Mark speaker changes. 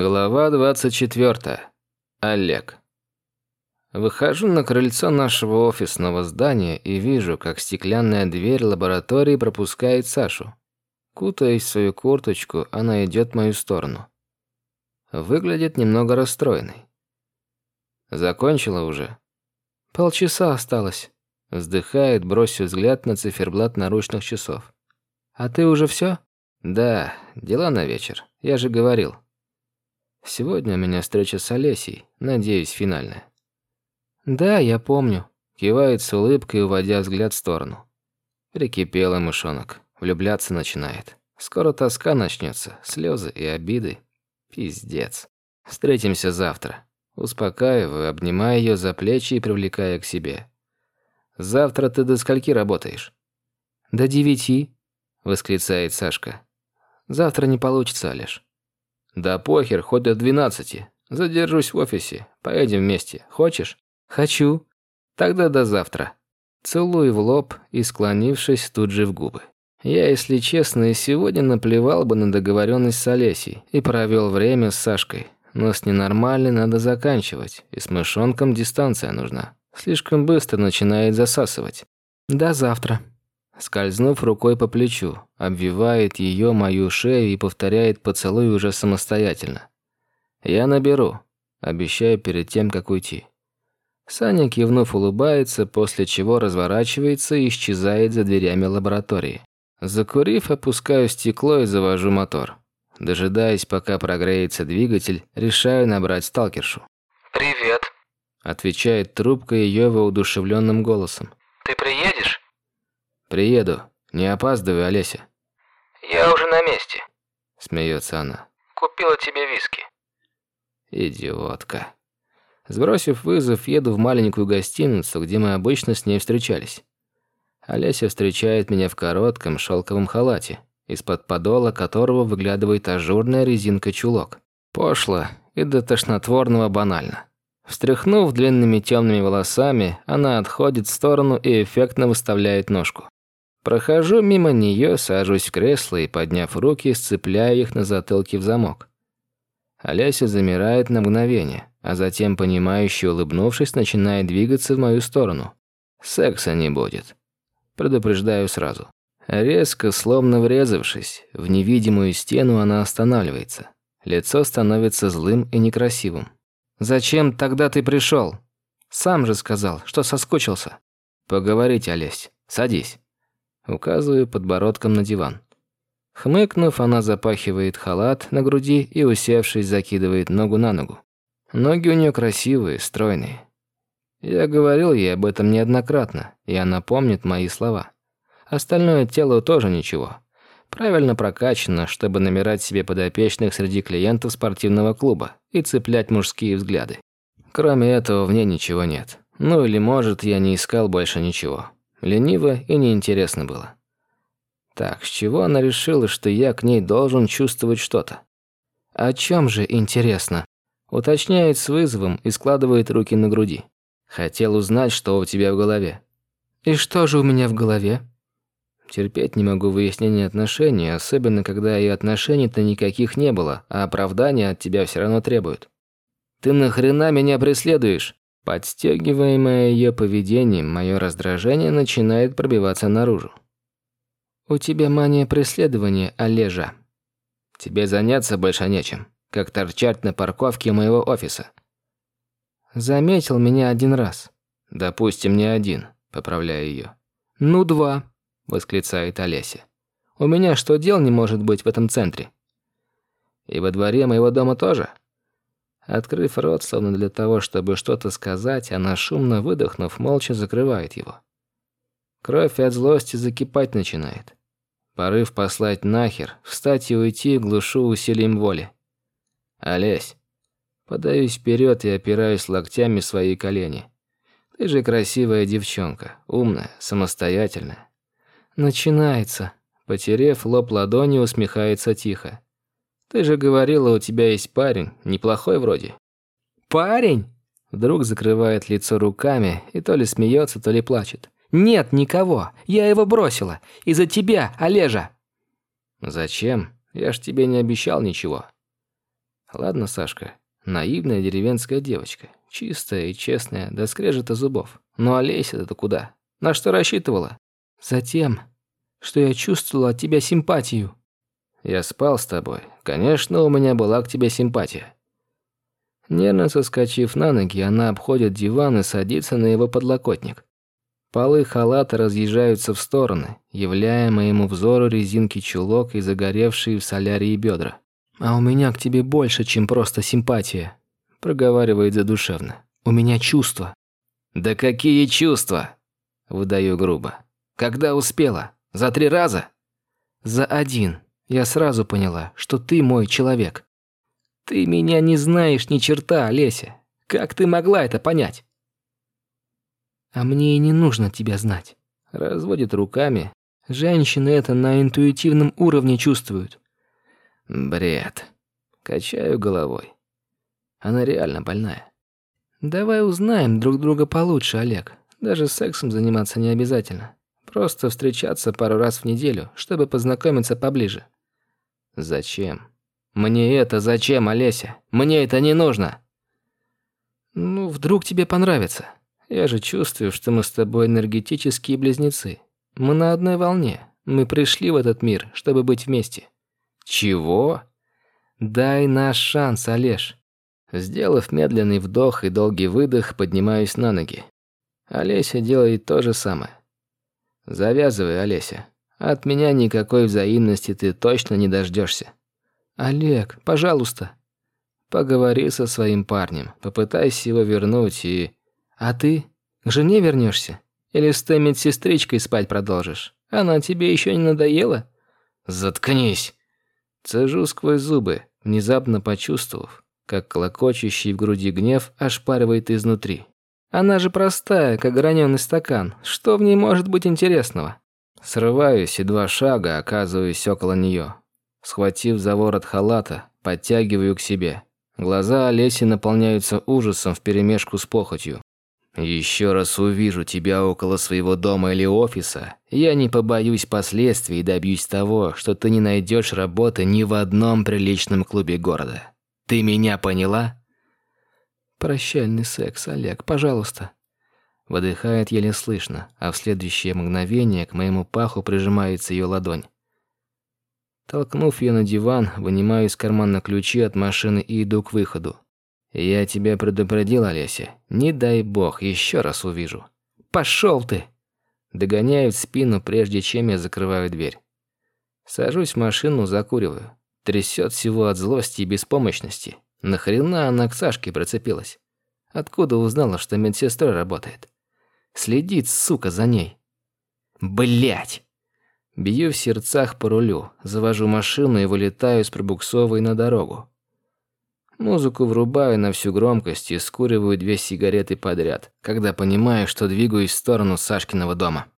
Speaker 1: Глава 24. Олег. Выхожу на крыльцо нашего офисного здания и вижу, как стеклянная дверь лаборатории пропускает Сашу. Кутаясь в свою курточку, она идет в мою сторону. Выглядит немного расстроенной. Закончила уже? Полчаса осталось. Вздыхает, бросив взгляд на циферблат наручных часов. А ты уже все? Да, дела на вечер. Я же говорил. Сегодня у меня встреча с Олесей, надеюсь, финальная. Да, я помню. Кивает с улыбкой, уводя взгляд в сторону. Прикипела мышонок. Влюбляться начинает. Скоро тоска начнется, слезы и обиды. Пиздец. Встретимся завтра. Успокаиваю, обнимая ее за плечи и привлекая к себе. Завтра ты до скольки работаешь? До девяти, восклицает Сашка. Завтра не получится, Олеж. «Да похер, хоть до двенадцати. Задержусь в офисе. Поедем вместе. Хочешь?» «Хочу». «Тогда до завтра». Целую в лоб и, склонившись, тут же в губы. Я, если честно, и сегодня наплевал бы на договоренность с Олесей и провел время с Сашкой. Но с ненормальной надо заканчивать, и с мышонком дистанция нужна. Слишком быстро начинает засасывать. «До завтра», скользнув рукой по плечу, обвивает ее мою шею и повторяет поцелуй уже самостоятельно. «Я наберу», обещаю перед тем, как уйти. Саня, кивнув, улыбается, после чего разворачивается и исчезает за дверями лаборатории. Закурив, опускаю стекло и завожу мотор. Дожидаясь, пока прогреется двигатель, решаю набрать сталкершу.
Speaker 2: «Привет», —
Speaker 1: отвечает трубка ее воодушевленным голосом.
Speaker 2: «Ты приедешь?»
Speaker 1: «Приеду. Не опаздывай, Олеся».
Speaker 2: «Я уже на месте», –
Speaker 1: смеется она.
Speaker 2: «Купила тебе виски».
Speaker 1: Идиотка. Сбросив вызов, еду в маленькую гостиницу, где мы обычно с ней встречались. Олеся встречает меня в коротком шелковом халате, из-под подола которого выглядывает ажурная резинка-чулок. Пошло и до тошнотворного банально. Встряхнув длинными темными волосами, она отходит в сторону и эффектно выставляет ножку. Прохожу мимо нее, сажусь в кресло и, подняв руки, сцепляю их на затылке в замок. Олеся замирает на мгновение, а затем, понимающе улыбнувшись, начинает двигаться в мою сторону. Секса не будет. Предупреждаю сразу. Резко, словно врезавшись, в невидимую стену она останавливается. Лицо становится злым и некрасивым. «Зачем тогда ты пришел? Сам же сказал, что соскучился». «Поговорить, Олесь. Садись». Указываю подбородком на диван. Хмыкнув, она запахивает халат на груди и, усевшись, закидывает ногу на ногу. Ноги у нее красивые, стройные. Я говорил ей об этом неоднократно, и она помнит мои слова. Остальное тело тоже ничего. Правильно прокачано, чтобы намирать себе подопечных среди клиентов спортивного клуба и цеплять мужские взгляды. Кроме этого, в ней ничего нет. Ну или, может, я не искал больше ничего. Лениво и неинтересно было. Так, с чего она решила, что я к ней должен чувствовать что-то? О чем же интересно? Уточняет с вызовом и складывает руки на груди. Хотел узнать, что у тебя в голове. И что же у меня в голове? Терпеть не могу выяснения отношений, особенно когда и отношений-то никаких не было, а оправдания от тебя все равно требуют. Ты нахрена меня преследуешь? Подстегиваемое ее поведением, мое раздражение начинает пробиваться наружу. «У тебя мания преследования, Олежа. Тебе заняться больше нечем, как торчать на парковке моего офиса». «Заметил меня один раз». «Допустим, не один», — поправляю ее. «Ну, два», — восклицает Олеся. «У меня что дел не может быть в этом центре?» «И во дворе моего дома тоже?» Открыв рот, словно для того, чтобы что-то сказать, она, шумно выдохнув, молча закрывает его. Кровь от злости закипать начинает. Порыв послать нахер, встать и уйти глушу усилием воли. «Олесь!» Подаюсь вперед и опираюсь локтями свои колени. «Ты же красивая девчонка, умная, самостоятельная». «Начинается!» Потерев лоб ладони, усмехается тихо. Ты же говорила, у тебя есть парень, неплохой вроде». «Парень?» Вдруг закрывает лицо руками и то ли смеется, то ли плачет. «Нет никого. Я его бросила. Из-за тебя, Олежа». «Зачем? Я ж тебе не обещал ничего». Ладно, Сашка, наивная деревенская девочка, чистая и честная, до скрежета зубов. Ну а Леся-то куда? На что рассчитывала? Затем, что я чувствовала от тебя симпатию. Я спал с тобой. Конечно, у меня была к тебе симпатия. Нервно соскочив на ноги, она обходит диван и садится на его подлокотник. Полы халата разъезжаются в стороны, являя моему взору резинки чулок и загоревшие в солярии бедра. «А у меня к тебе больше, чем просто симпатия», – проговаривает задушевно. «У меня чувства». «Да какие чувства?» – выдаю грубо. «Когда успела? За три раза?» «За один. Я сразу поняла, что ты мой человек». «Ты меня не знаешь ни черта, Олеся. Как ты могла это понять?» А мне и не нужно тебя знать. Разводит руками. Женщины это на интуитивном уровне чувствуют. Бред. Качаю головой. Она реально больная. Давай узнаем друг друга получше, Олег. Даже сексом заниматься не обязательно. Просто встречаться пару раз в неделю, чтобы познакомиться поближе. Зачем? Мне это зачем, Олеся? Мне это не нужно. Ну, вдруг тебе понравится. Я же чувствую, что мы с тобой энергетические близнецы. Мы на одной волне. Мы пришли в этот мир, чтобы быть вместе. Чего? Дай наш шанс, Олеж. Сделав медленный вдох и долгий выдох, поднимаюсь на ноги. Олеся делает то же самое. Завязывай, Олеся. От меня никакой взаимности ты точно не дождешься. Олег, пожалуйста. Поговори со своим парнем, попытайся его вернуть и... А ты к жене вернешься? Или с той медсестричкой спать продолжишь? Она тебе еще не надоела? Заткнись. Цежу сквозь зубы, внезапно почувствовав, как клокочущий в груди гнев ошпаривает изнутри. Она же простая, как граненый стакан. Что в ней может быть интересного? Срываюсь и два шага оказываюсь около нее. Схватив за ворот халата, подтягиваю к себе. Глаза Олеси наполняются ужасом вперемешку с похотью. Еще раз увижу тебя около своего дома или офиса, я не побоюсь последствий и добьюсь того, что ты не найдешь работы ни в одном приличном клубе города. Ты меня поняла? Прощальный секс, Олег, пожалуйста. Выдыхает еле слышно, а в следующее мгновение к моему паху прижимается ее ладонь. Толкнув ее на диван, вынимаю из кармана ключи от машины и иду к выходу. «Я тебя предупредил, Олеся. Не дай бог, еще раз увижу». «Пошел ты!» Догоняют спину, прежде чем я закрываю дверь. Сажусь в машину, закуриваю. Трясет всего от злости и беспомощности. Нахрена она к Сашке прицепилась? Откуда узнала, что медсестрой работает? Следит, сука, за ней. Блять! Бью в сердцах по рулю, завожу машину и вылетаю с пробуксовой на дорогу. Музыку врубаю на всю громкость и скуриваю две сигареты подряд, когда понимаю, что двигаюсь в сторону Сашкиного дома.